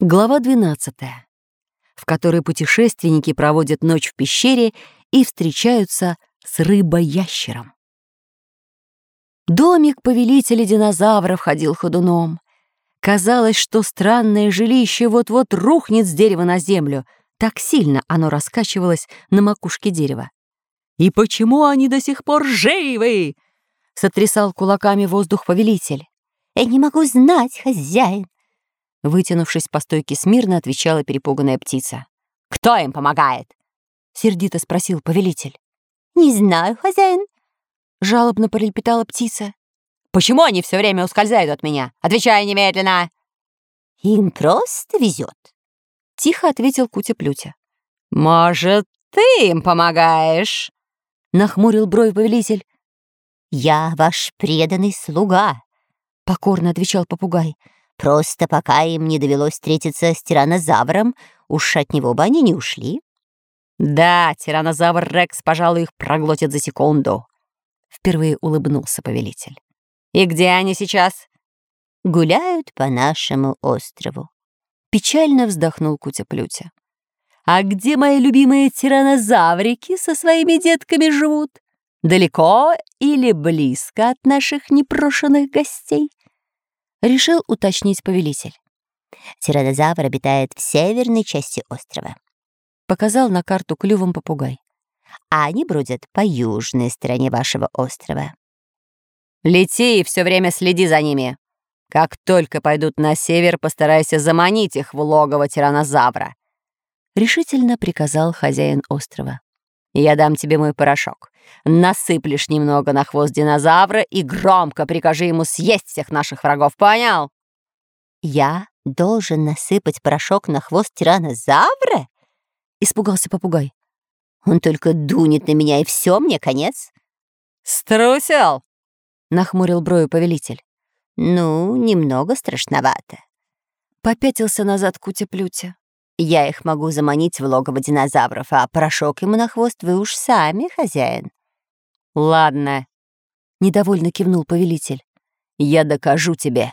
Глава 12, в которой путешественники проводят ночь в пещере и встречаются с рыбоящером. Домик повелителя динозавров ходил ходуном. Казалось, что странное жилище вот-вот рухнет с дерева на землю. Так сильно оно раскачивалось на макушке дерева. «И почему они до сих пор живы?» — сотрясал кулаками воздух повелитель. «Я не могу знать, хозяин. Вытянувшись по стойке смирно, отвечала перепуганная птица. «Кто им помогает?» — сердито спросил повелитель. «Не знаю, хозяин», — жалобно пролепетала птица. «Почему они все время ускользают от меня? Отвечай немедленно!» «Им просто везет», — тихо ответил Кутя-Плютя. «Может, ты им помогаешь?» — нахмурил бровь повелитель. «Я ваш преданный слуга», — покорно отвечал попугай. Просто пока им не довелось встретиться с тиранозавром, уж от него бы они не ушли. Да, тиранозавр Рекс, пожалуй, их проглотит за секунду. Впервые улыбнулся повелитель. И где они сейчас? Гуляют по нашему острову. Печально вздохнул Кутя-Плютя. А где мои любимые тиранозаврики со своими детками живут? Далеко или близко от наших непрошенных гостей? Решил уточнить повелитель. Тиранозавр обитает в северной части острова. Показал на карту клювом попугай. А они бродят по южной стороне вашего острова. Лети и все время следи за ними. Как только пойдут на север, постарайся заманить их в логово тиранозавра. Решительно приказал хозяин острова. Я дам тебе мой порошок. Насыплешь немного на хвост динозавра и громко прикажи ему съесть всех наших врагов, понял? Я должен насыпать порошок на хвост тиранозавра? Испугался попугай. Он только дунет на меня, и все, мне конец. Струсил? Нахмурил брови повелитель. Ну, немного страшновато. Попятился назад Кутя-Плютя. Я их могу заманить в логово динозавров, а порошок ему на хвост вы уж сами, хозяин. Ладно, недовольно кивнул повелитель. Я докажу тебе,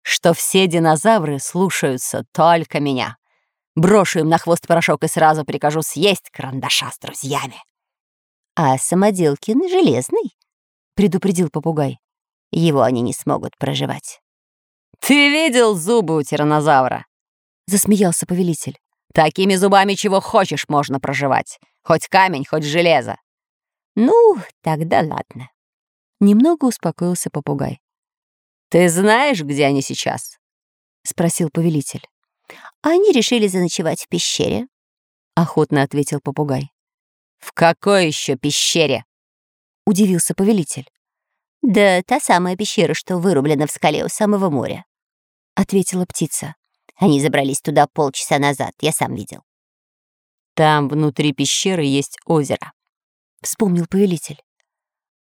что все динозавры слушаются только меня. Брошу им на хвост порошок и сразу прикажу съесть карандаша с друзьями. А самоделкин железный, предупредил попугай. Его они не смогут проживать. Ты видел зубы у тиранозавра? Засмеялся повелитель. Такими зубами чего хочешь можно проживать. Хоть камень, хоть железо. Ну, тогда ладно. Немного успокоился попугай. «Ты знаешь, где они сейчас?» — спросил повелитель. «Они решили заночевать в пещере», — охотно ответил попугай. «В какой еще пещере?» — удивился повелитель. «Да та самая пещера, что вырублена в скале у самого моря», — ответила птица. Они забрались туда полчаса назад, я сам видел. Там внутри пещеры есть озеро, — вспомнил повелитель.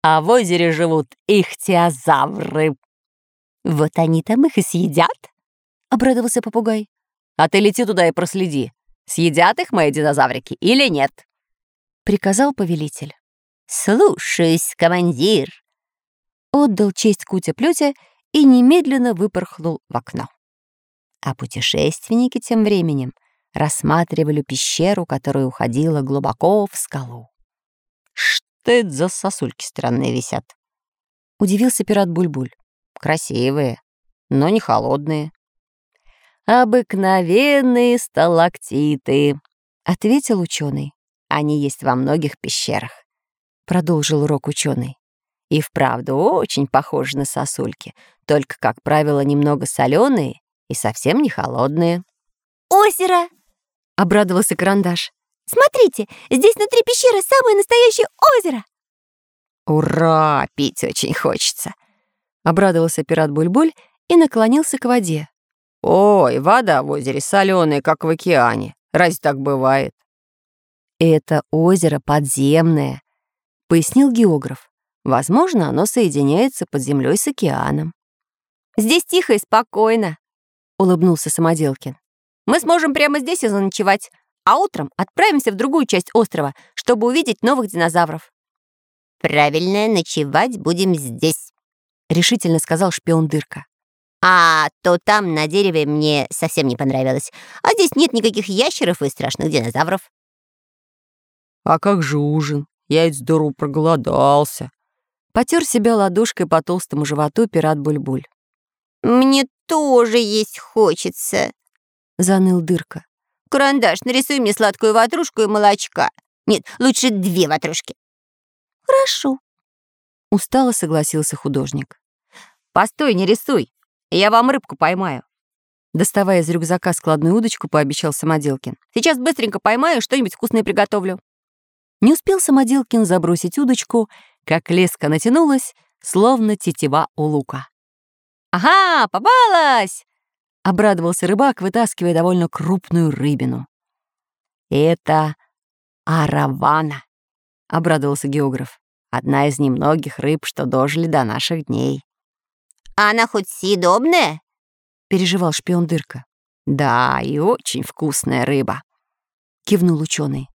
А в озере живут ихтиозавры. Вот они там их и съедят, — обрадовался попугай. А ты лети туда и проследи, съедят их мои динозаврики или нет, — приказал повелитель. «Слушаюсь, командир!» Отдал честь Кутя-Плютя и немедленно выпорхнул в окно. А путешественники тем временем рассматривали пещеру, которая уходила глубоко в скалу. «Что это за сосульки странные висят?» Удивился пират Бульбуль. «Красивые, но не холодные». «Обыкновенные сталактиты», — ответил ученый. «Они есть во многих пещерах», — продолжил урок ученый. «И вправду очень похожи на сосульки, только, как правило, немного соленые и совсем не холодные. «Озеро!» — обрадовался карандаш. «Смотрите, здесь внутри пещеры самое настоящее озеро!» «Ура! Пить очень хочется!» — обрадовался пират Бульбуль и наклонился к воде. «Ой, вода в озере соленая, как в океане. Разве так бывает?» «Это озеро подземное», — пояснил географ. «Возможно, оно соединяется под землей с океаном». «Здесь тихо и спокойно», улыбнулся Самоделкин. «Мы сможем прямо здесь и заночевать, а утром отправимся в другую часть острова, чтобы увидеть новых динозавров». «Правильно, ночевать будем здесь», — решительно сказал шпион Дырка. А то там на дереве мне совсем не понравилось. А здесь нет никаких ящеров и страшных динозавров. А как же ужин? Я ведь здорово проголодался. Потер себя ладошкой по толстому животу пират Бульбуль. Мне тоже есть хочется, заныл дырка. Карандаш, нарисуй мне сладкую ватрушку и молочка. Нет, лучше две ватрушки. Хорошо. Устало согласился художник. Постой, не рисуй. Я вам рыбку поймаю. Доставая из рюкзака складную удочку, пообещал Самоделкин. Сейчас быстренько поймаю, что-нибудь вкусное приготовлю. Не успел Самоделкин забросить удочку, как леска натянулась, словно тетива у лука. «Ага, попалась!» — обрадовался рыбак, вытаскивая довольно крупную рыбину. «Это аравана», — обрадовался географ. «Одна из немногих рыб, что дожили до наших дней». «А она хоть съедобная?» — переживал шпион Дырка. «Да, и очень вкусная рыба», — кивнул ученый.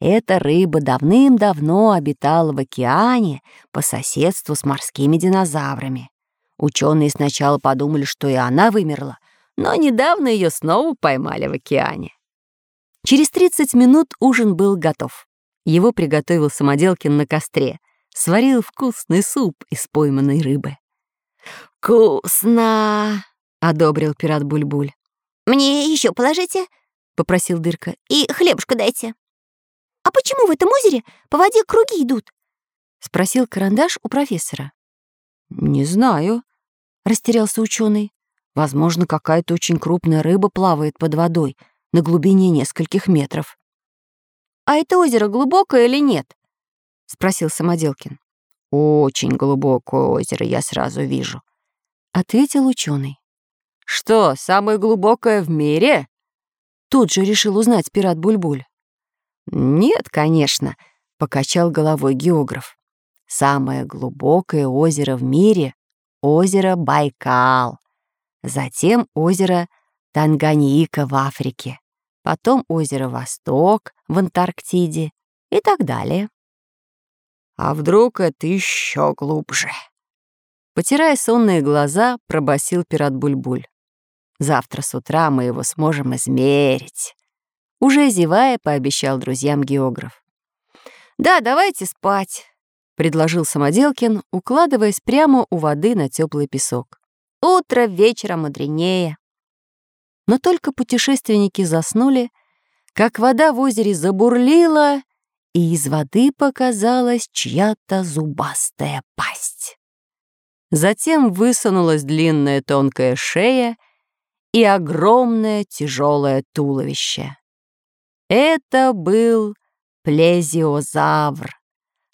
Эта рыба давным-давно обитала в океане по соседству с морскими динозаврами. Ученые сначала подумали, что и она вымерла, но недавно ее снова поймали в океане. Через 30 минут ужин был готов. Его приготовил Самоделкин на костре, сварил вкусный суп из пойманной рыбы. «Вкусно!» — одобрил пират Бульбуль. «Мне еще положите?» — попросил Дырка. «И хлебушка дайте». «А почему в этом озере по воде круги идут?» — спросил карандаш у профессора. «Не знаю», — растерялся ученый. «Возможно, какая-то очень крупная рыба плавает под водой на глубине нескольких метров». «А это озеро глубокое или нет?» — спросил Самоделкин. «Очень глубокое озеро, я сразу вижу», — ответил ученый. «Что, самое глубокое в мире?» Тут же решил узнать пират Бульбуль. «Нет, конечно», — покачал головой географ. «Самое глубокое озеро в мире — озеро Байкал. Затем озеро Танганьика в Африке. Потом озеро Восток в Антарктиде и так далее». «А вдруг это еще глубже?» Потирая сонные глаза, пробасил пират Бульбуль. «Завтра с утра мы его сможем измерить». Уже зевая, пообещал друзьям географ. «Да, давайте спать», — предложил Самоделкин, укладываясь прямо у воды на теплый песок. «Утро вечера мудренее». Но только путешественники заснули, как вода в озере забурлила, и из воды показалась чья-то зубастая пасть. Затем высунулась длинная тонкая шея и огромное тяжелое туловище. Это был плезиозавр,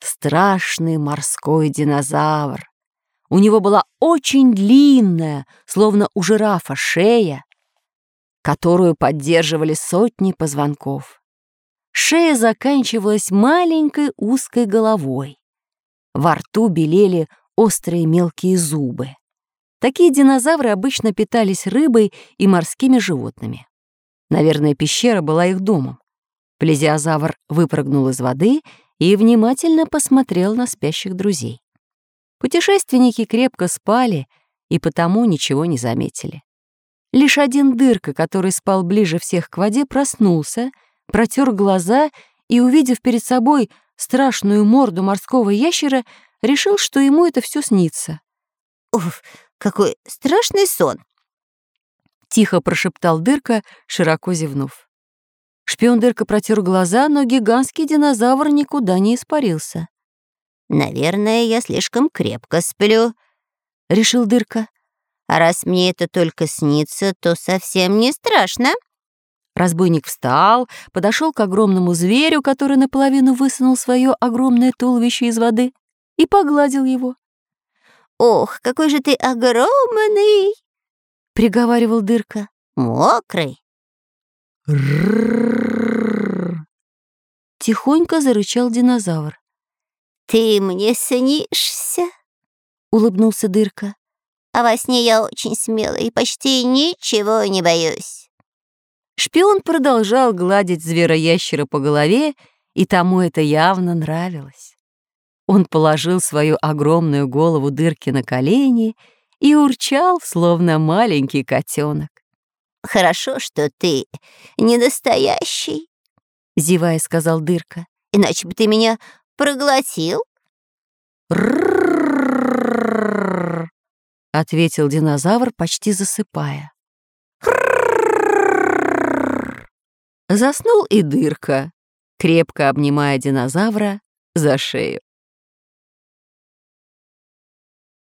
страшный морской динозавр. У него была очень длинная, словно у жирафа, шея, которую поддерживали сотни позвонков. Шея заканчивалась маленькой узкой головой. Во рту белели острые мелкие зубы. Такие динозавры обычно питались рыбой и морскими животными. Наверное, пещера была их домом. Плезиозавр выпрыгнул из воды и внимательно посмотрел на спящих друзей. Путешественники крепко спали и потому ничего не заметили. Лишь один дырка, который спал ближе всех к воде, проснулся, протер глаза и, увидев перед собой страшную морду морского ящера, решил, что ему это все снится. «Уф, какой страшный сон!» — тихо прошептал дырка, широко зевнув. Шпион Дырка протер глаза, но гигантский динозавр никуда не испарился. «Наверное, я слишком крепко сплю», — решил Дырка. «А раз мне это только снится, то совсем не страшно». Разбойник встал, подошел к огромному зверю, который наполовину высунул свое огромное туловище из воды, и погладил его. «Ох, какой же ты огромный!» — приговаривал Дырка. «Мокрый». Тихонько зарычал динозавр. «Ты мне снишься?» — улыбнулся Дырка. «А во сне я очень смелый и почти ничего не боюсь». Шпион продолжал гладить звероящера по голове, и тому это явно нравилось. Он положил свою огромную голову дырки на колени и урчал, словно маленький котенок. «Хорошо, что ты не настоящий», — зевая сказал Дырка. «Иначе бы ты меня проглотил?» ответил динозавр, почти засыпая. Заснул и дырка, крепко обнимая динозавра за шею.